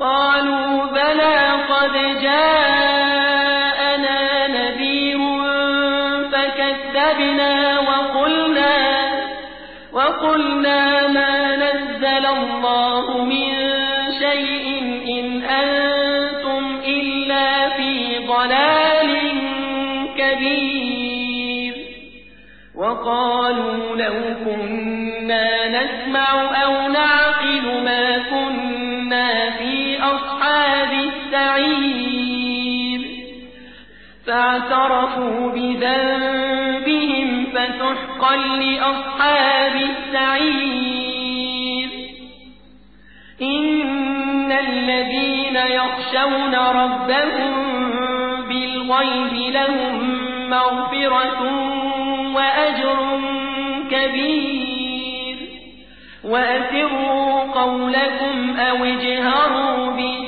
قالوا بلى قد جاءنا نذير فكذبنا وقلنا وقلنا ما نزل الله من شيء إن أنتم إلا في ضلال كبير. وقالوا لو كنا نسمع أو نعقل ما كنا أصحاب السعير. فاعترفوا بذنبهم فسحقا لأصحاب السعير. إن الذين يخشون ربهم بالغيب لهم مغفرة وأجر كبير. وأسروا قولكم أو اجهروا به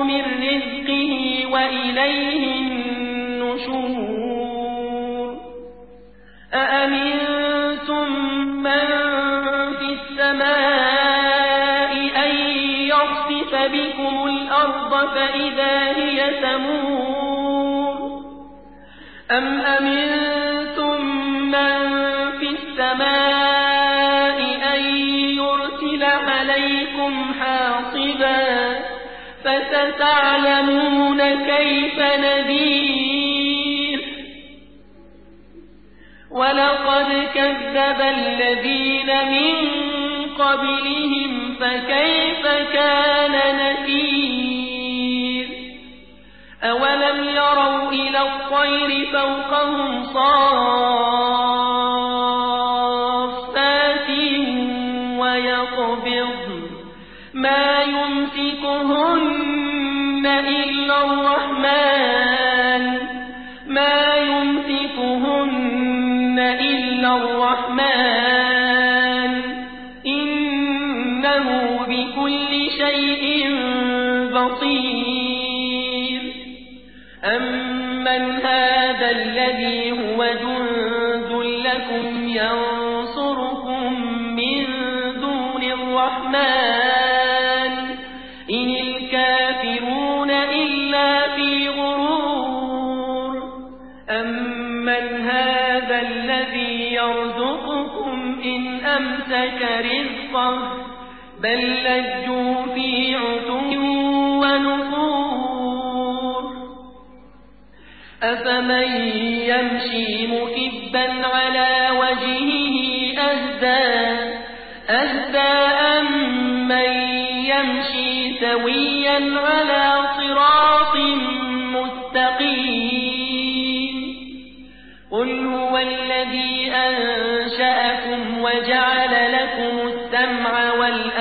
وإليه النشور. أأمنتم من في السماء أن يخسف بكم الأرض فإذا هي تمور؟ أم أمنتم فستعلمون كيف نذير. ولقد كذب الذين من قبلهم فكيف كان نكير؟ أولم يروا إلى الطير فوقهم صافات رزقه بل لجوا في عتو ونفور. أفمن يمشي مكبا على وجهه أهدى أهدى أمن يمشي سويا على صراط مستقيم. قل هو الذي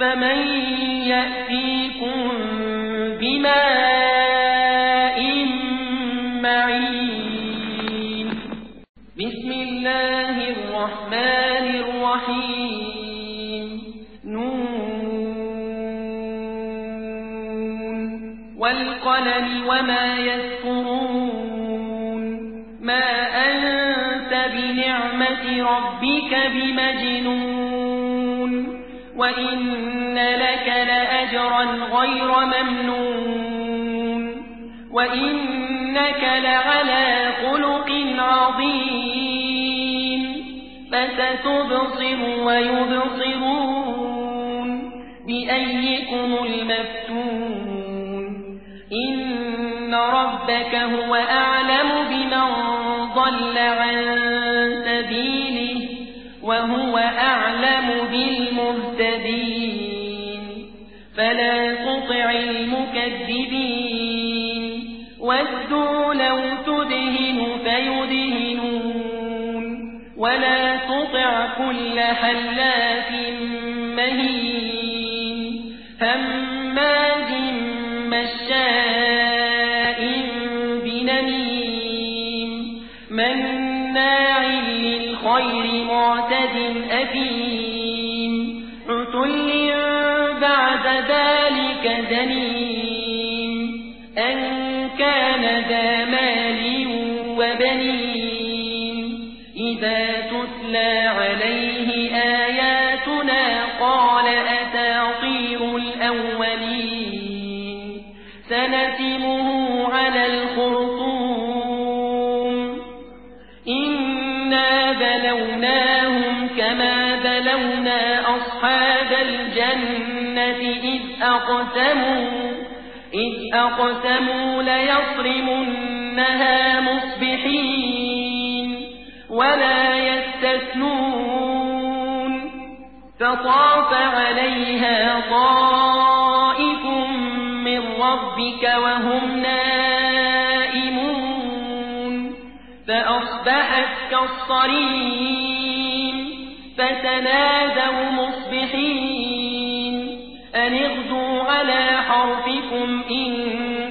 فمن يأتيكم بماء معين. بسم الله الرحمن الرحيم. نون. والقلم وما يسكرون ما أنت بنعمة ربك بمجنون. وإن لك لأجرا غير ممنون وإنك لعلى خلق عظيم فستبصر ويبصرون بأيكم المفتون إن ربك هو أعلم بمن حلاف مهين هماز مشاء بنميم مناع للخير معتد أثيم عتل بعد ذلك زنيم أقسموا ليصرمنها مصبحين ولا يستثنون فطاف عليها طائف من ربك وهم نائمون فأصبحت كالصريم فتنادوا مصبحين أن على حرفكم إن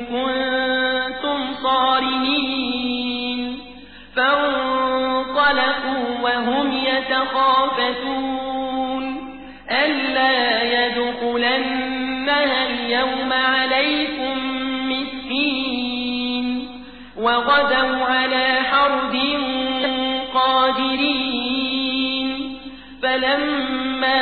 كنتم صارمين. فانطلقوا وهم يتخافتون. ألا يدخلنها اليوم عليكم مسكين. وغدوا على حرد قادرين. فلما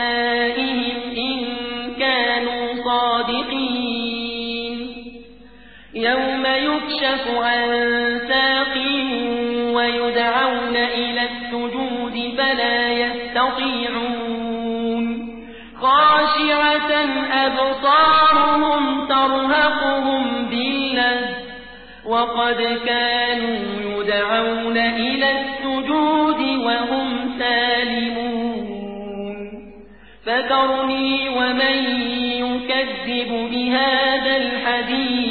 يكشف عن ساق ويدعون إلى السجود فلا يستطيعون خاشعة أبصارهم ترهقهم ذلة وقد كانوا يدعون إلى السجود وهم سالمون فذرني ومن يكذب بهذا الحديث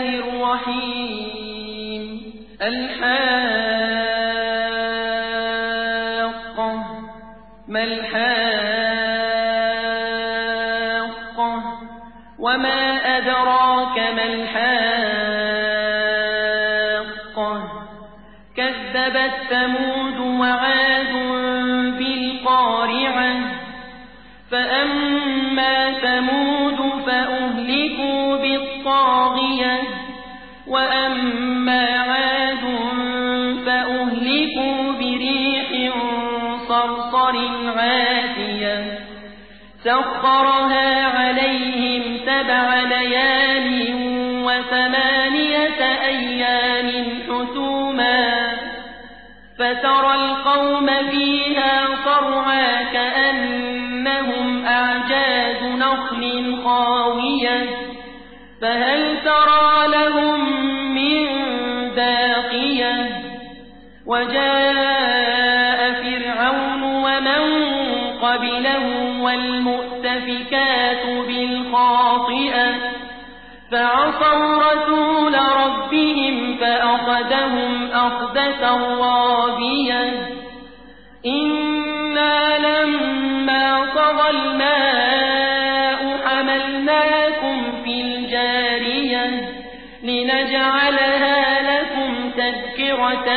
الرحيم سخرها عليهم سبع ليال وثمانية أيام حسوما ترى القوم فيها صرعا كأنهم أعجاز نخل خاوية فهل ترى لهم من باقية وجاء فرعون ومن قبله والمؤتفكات بالخاطئة فعصوا رسول ربهم فأخذهم أخذة رابية إنا لما طغى الماء حملناكم في الجارية لنجعلها لكم تذكرة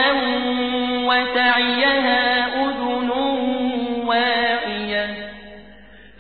وتعيها أذن واعية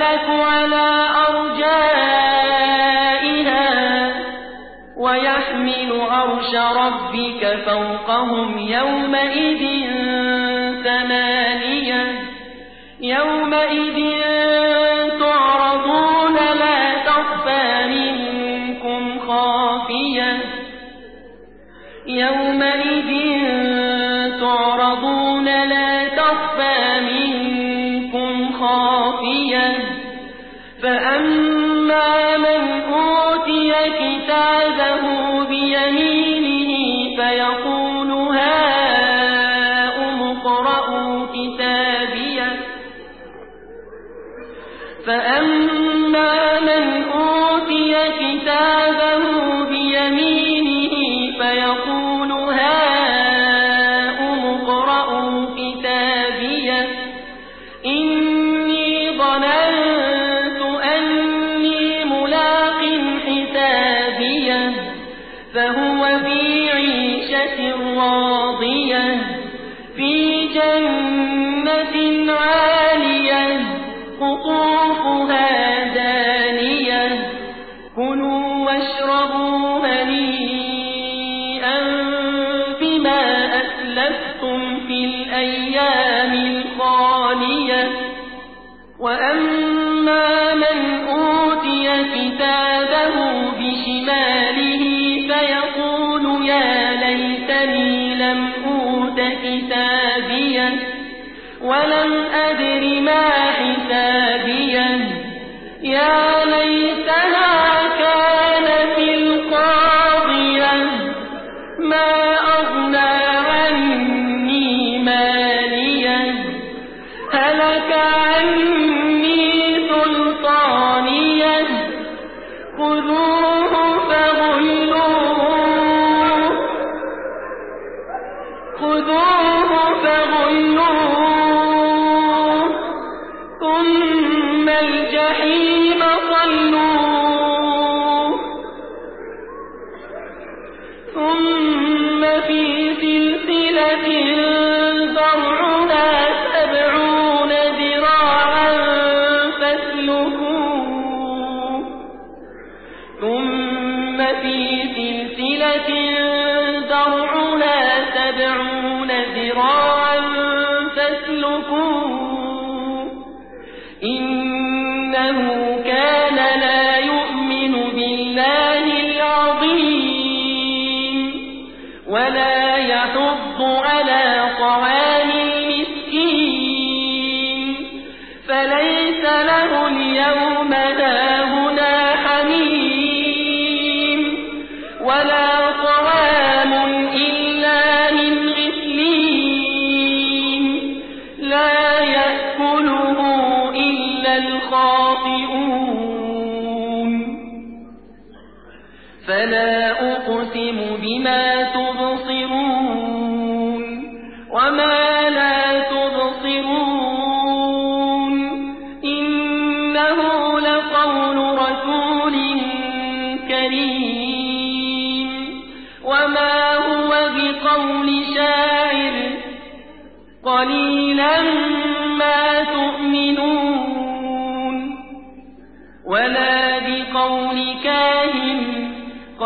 والملك على أرجائها ويحمل عرش ربك فوقهم يومئذ ثمانية يومئذ كتابه بيمينه فيقول هاؤم إني ظننت أني ملاق فهو في عيشة راضية في جنة الأيام الخالية وأما من أوتي كتابه بشماله فيقول يا ليتني لم أوت كتابيه ولم أدر ما حسابيه يا ليتها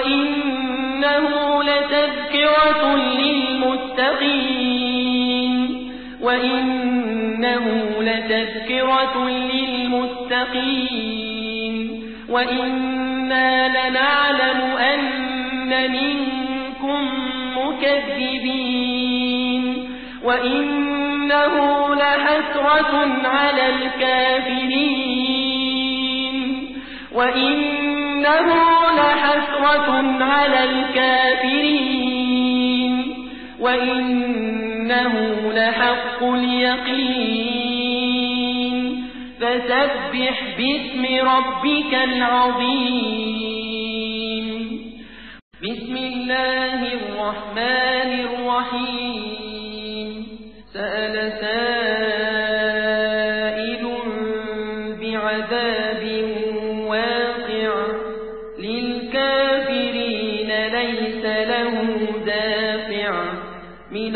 وإنه لتذكرة للمتقين وإنه لتذكرة للمتقين وإنا لنعلم أن منكم مكذبين وإنه لحسرة على الكافرين وإنه لحسرة على الكافرين وإنه لحق اليقين فسبح باسم ربك العظيم. بسم الله الرحمن الرحيم. سأل سائل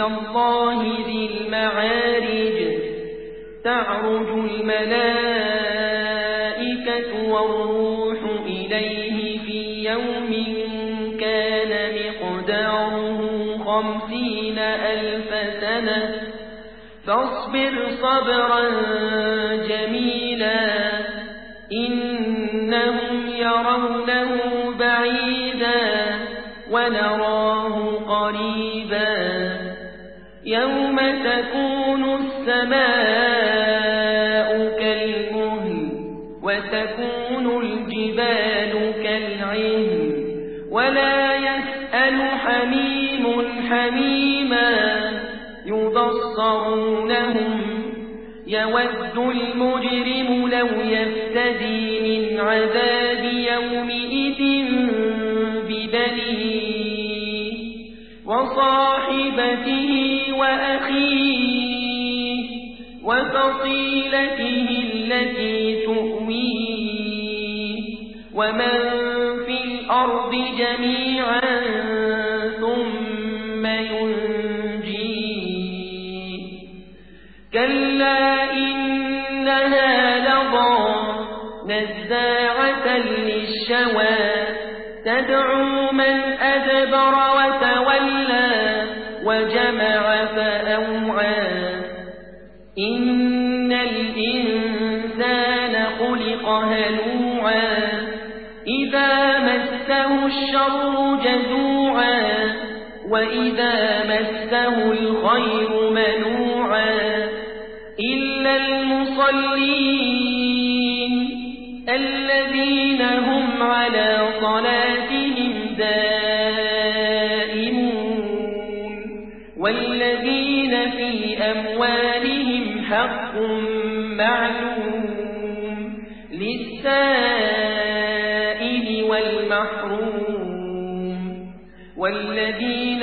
الله ذي المعارج. تعرج الملائكة والروح إليه في يوم كان مقداره خمسين ألف سنة. فاصبر صبرا جميلا إنهم يرونه تكون السماء كالمهل وتكون الجبال كالعهن ولا يسأل حميم حميما يبصرونهم يود المجرم لو يفتدي من عذاب يومئذ ببنيه وصاحبته وأخيه وفصيلته التي تؤويه. ومن في الأرض جميعا وإذا مسه الخير منوعا إلا المصلين الذين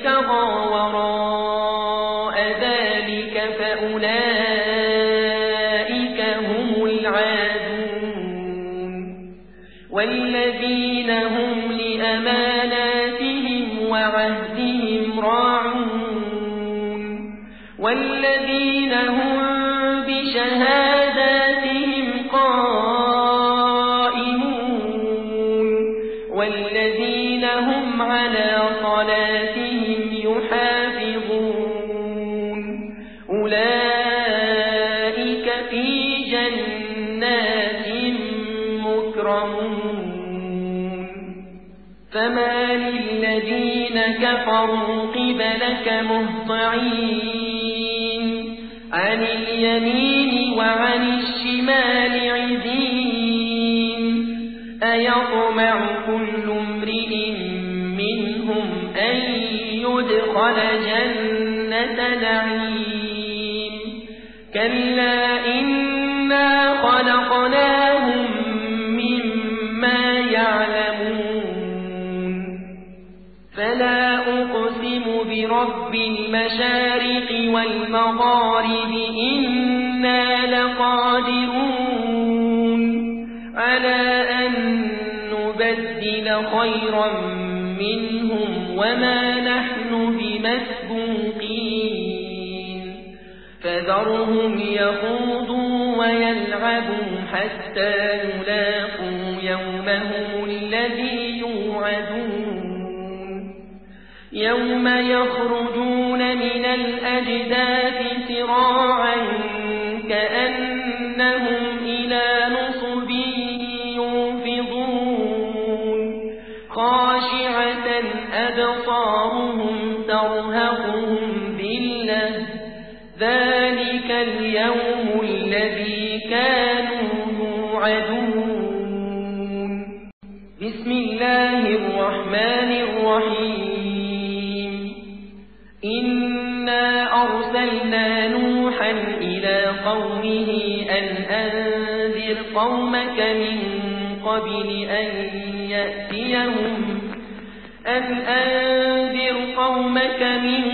ابتغى وراء كفروا قبلك مهطعين. عن اليمين وعن الشمال عزين. أيطمع كل امرئ منهم أن يدخل جنة نعيم. كلا المشارق والمغارب إنا لقادرون. على أن نبدل خيرا منهم وما نحن بمسبوقين. فذرهم يخوضوا ويلعبوا حتى يلاقوا يومهم يوم يخرجون من الأجداث سراعا كأنهم إلى نصب يوفضون خاشعة أبصارهم ترهقهم ذلة. ذلك اليوم الذي كانوا يوعدون. بسم الله الرحمن قومك من قبل أن يأتيهم أن أنذر قومك من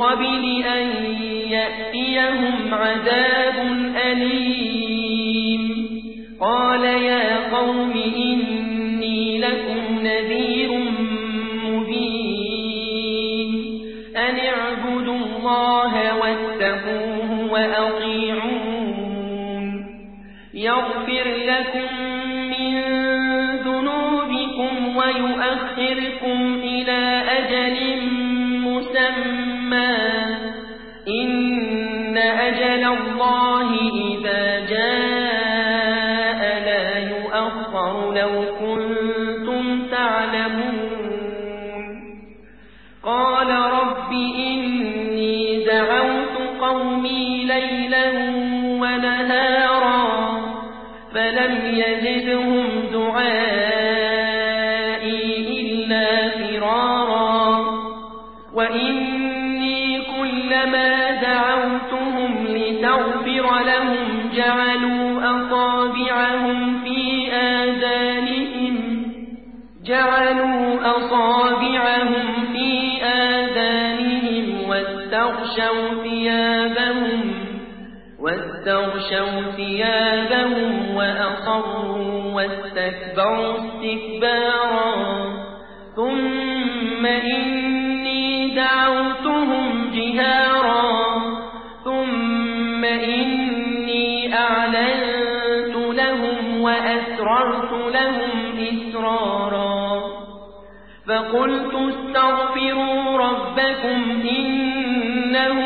قبل أن يأتيهم عذاب أليم قال يا قوم إني لكم من ذنوبكم ويؤخركم إلى ثيابهم وأصروا واستكبروا استكبارا. ثم إني دعوتهم جهارا. ثم إني أعلنت لهم وأسررت لهم إسرارا. فقلت استغفروا ربكم إنه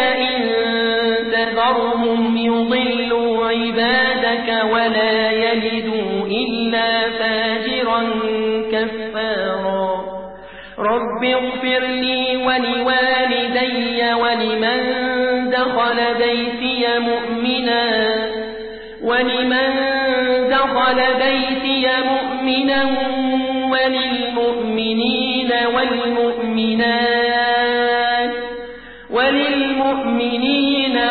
إن تذرهم يضلوا عبادك ولا يلدوا إلا فاجرا كفارا. رب اغفر لي ولوالدي ولمن دخل بيتي مؤمنا ولمن دخل بيتي مؤمنا وللمؤمنين والمؤمنات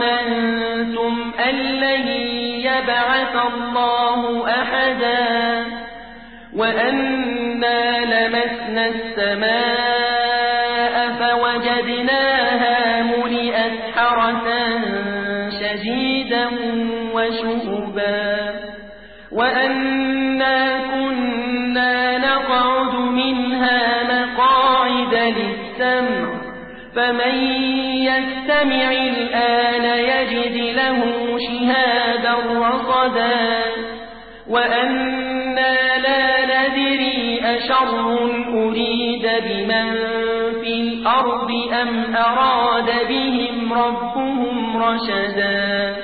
ظننتم أن لن يبعث الله أحدا وأنا لمسنا السماء فوجدناها ملئت حرسا شديدا وشهبا وأنا كنا نقعد منها مقاعد للسمع فمن يستمع الآن يجد له شهادا رصدا وأنا لا ندري أشر أريد بمن في الأرض أم أراد بهم ربهم رشدا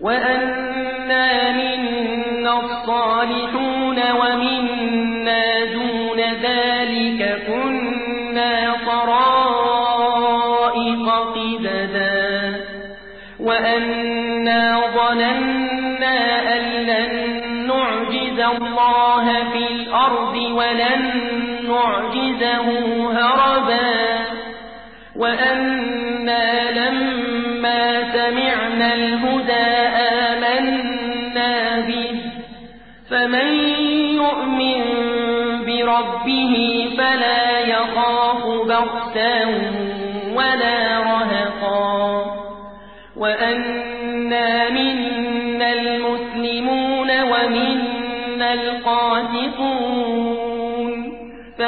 وأنا منا الصالحون الله في الأرض ولن نعجزه هربا. وأنا لما سمعنا الهدى آمنا به. فمن يؤمن بربه فلا يخاف بغتا ولا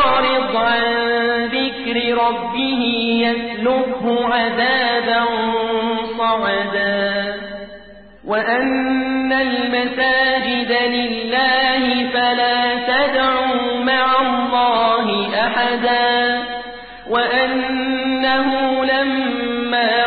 يعرض عن ذكر ربه يسلكه عذابا صعدا. وأن المساجد لله فلا تدعوا مع الله أحدا. وأنه لما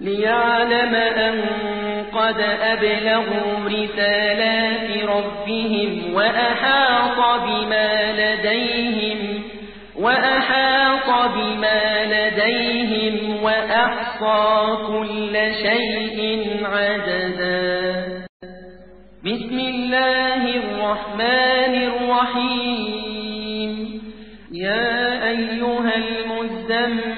ليعلم أن قد أبلغوا رسالات ربهم وأحاط بما لديهم وأحاط بما لديهم وأحصى كل شيء عددا بسم الله الرحمن الرحيم يا أيها المزمل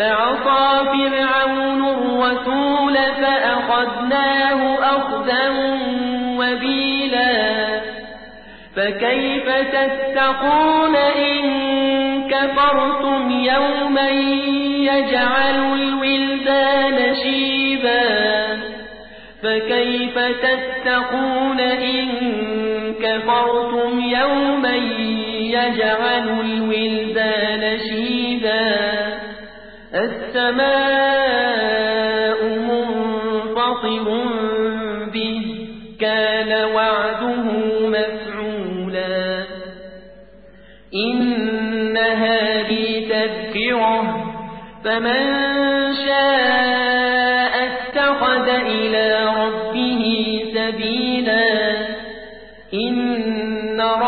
فعصى فرعون الرسول فأخذناه أخذا وبيلا. فكيف تتقون إن كفرتم يوما يجعل الولدان شيبا؟ فكيف تتقون إن كفرتم يوما يجعل الولدان شيبا؟ السماء منفطر به كان وعده مفعولا إن هذه تذكرة فمن شاء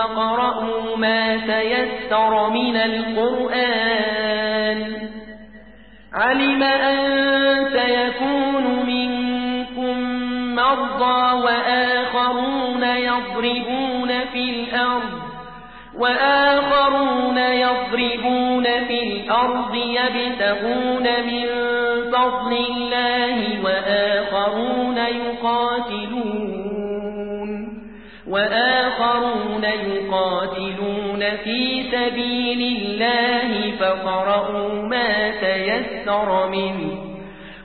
فقرأوا ما تيسر من القرآن. علم أن سيكون منكم مرضى وآخرون يضربون في الأرض وآخرون يضربون في الأرض يبتغون من فضل الله وآخرون يقاتلون وآخرون يقاتلون في سبيل الله فقرأوا ما تيسر منه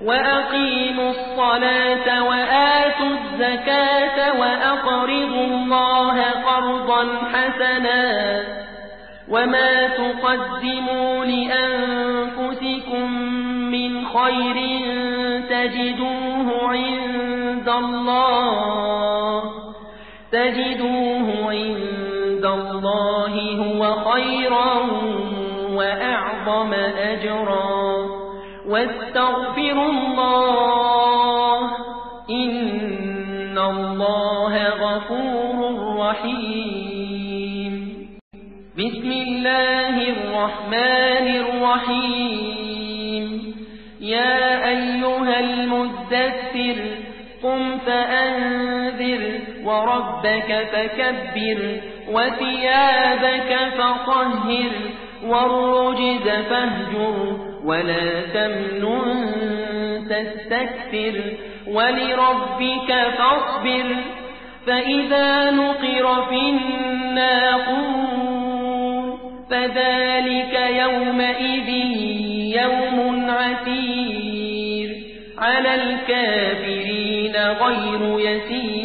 وأقيموا الصلاة وآتوا الزكاة وأقرضوا الله قرضا حسنا وما تقدموا لأنفسكم من خير تجدوه عند الله تجدوه عند الله هو خيرا وأعظم أجرا. واستغفروا الله إن الله غفور رحيم. بسم الله الرحمن الرحيم. يا أيها المدثر قم فأنذر وربك فكبر وثيابك فطهر والرجز فاهجر ولا تمنن تستكثر ولربك فاصبر فإذا نقر في الناقور فذلك يومئذ يوم عسير على الكافرين غير يسير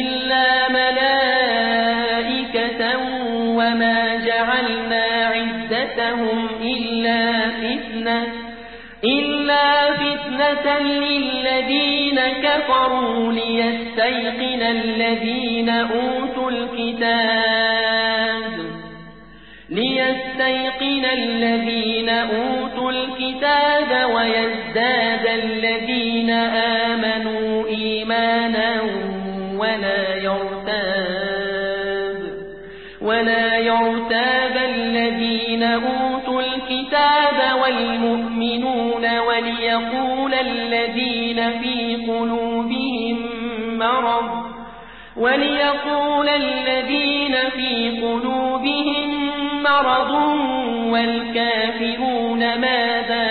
للذين كفروا ليستيقن الذين أوتوا الكتاب ليستيقن الذين أوتوا الكتاب ويزداد الذين آمنوا الذين في قلوبهم مرض وليقول الذين في قلوبهم مرض والكافرون ماذا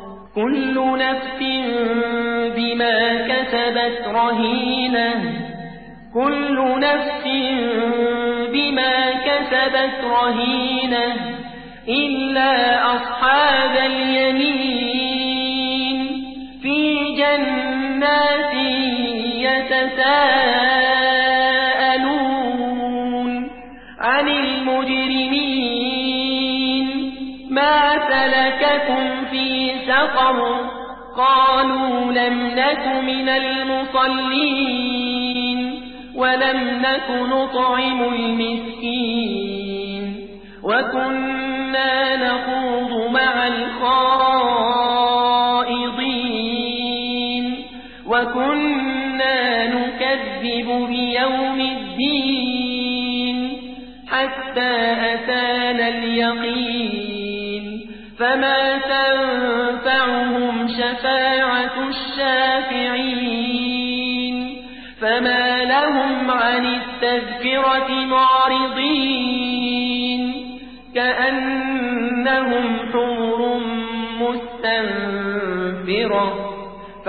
كل نفس بما كسبت رهينة. كل نفس بما كسبت رهينة. إلا أصحاب اليمين. في جنات يتساءلون عن المجرمين. ما سلككم سقر قالوا لم نك من المصلين ولم نك نطعم المسكين وكنا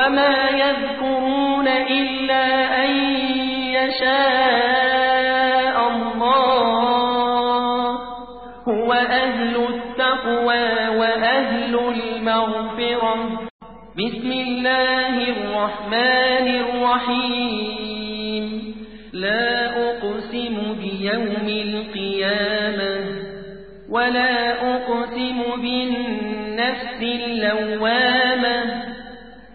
وما يذكرون إلا أن يشاء الله هو أهل التقوى وأهل المغفرة. بسم الله الرحمن الرحيم. لا أقسم بيوم القيامة ولا أقسم بالنفس اللوامة.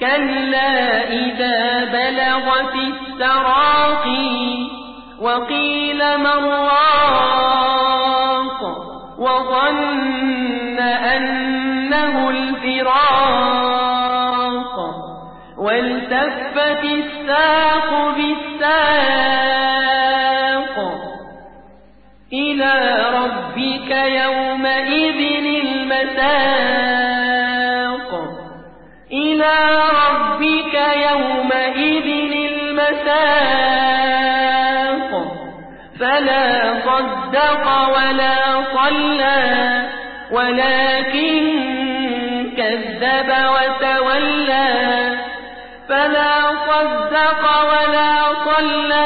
كلا إذا بلغت التراقي وقيل من راق وظن أنه الفراق والتفت الساق بالساق ربك يومئذ المساق. فلا صدق ولا صلى ولكن كذب وتولى. فلا صدق ولا صلى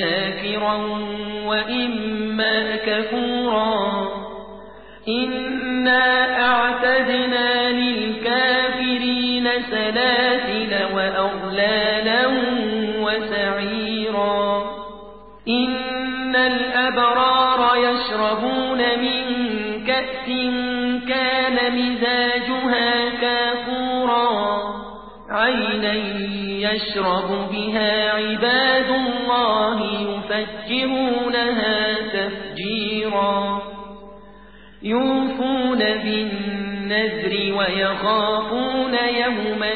شاكرا وإما كفورا. إنا أعتدنا للكافرين سلاسل وأغلالا وسعيرا. إن الأبرار يشربون من كأس يشرب بها عباد الله يفجرونها تفجيرا. يوفون بالنذر ويخافون يوما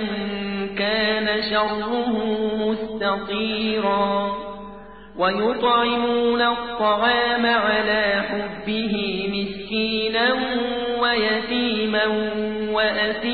كان شره مستطيرا. ويطعمون الطعام على حبه مسكينا ويتيما وأسيرا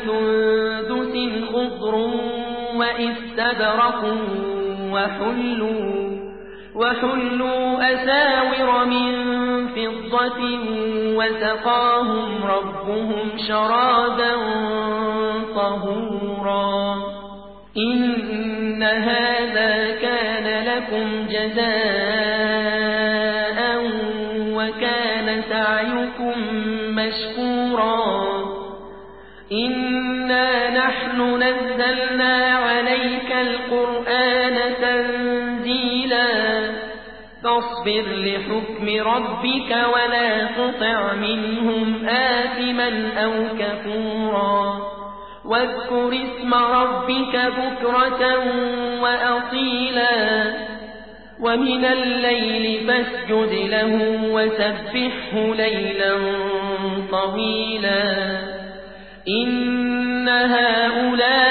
وإستبرق وحلوا, وحلوا أساور من فضة وسقاهم ربهم شرابا طهورا. إن هذا كان لكم جزاء وكان سعيكم مشكورا. إنا نحن نزلنا فاصبر لحكم ربك ولا تطع منهم آثما أو كفورا. واذكر اسم ربك بكرة وأصيلا. ومن الليل فاسجد له وسبحه ليلا طويلا. إن هؤلاء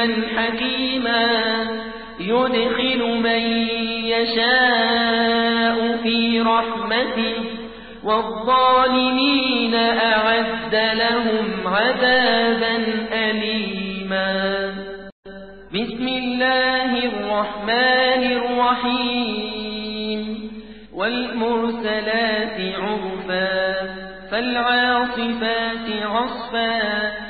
عليما حكيما يدخل من يشاء في رحمته والظالمين أعد لهم عذابا أليما بسم الله الرحمن الرحيم والمرسلات عرفا فالعاصفات عصفا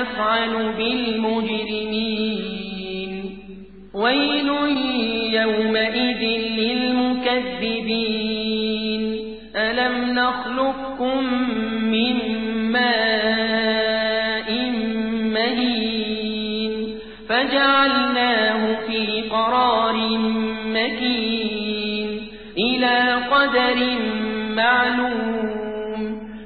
نفعل بالمجرمين. ويل يومئذ للمكذبين. ألم نخلقكم من ماء مهين؟ فجعلناه في قرار مكين. إلى قدر معلوم.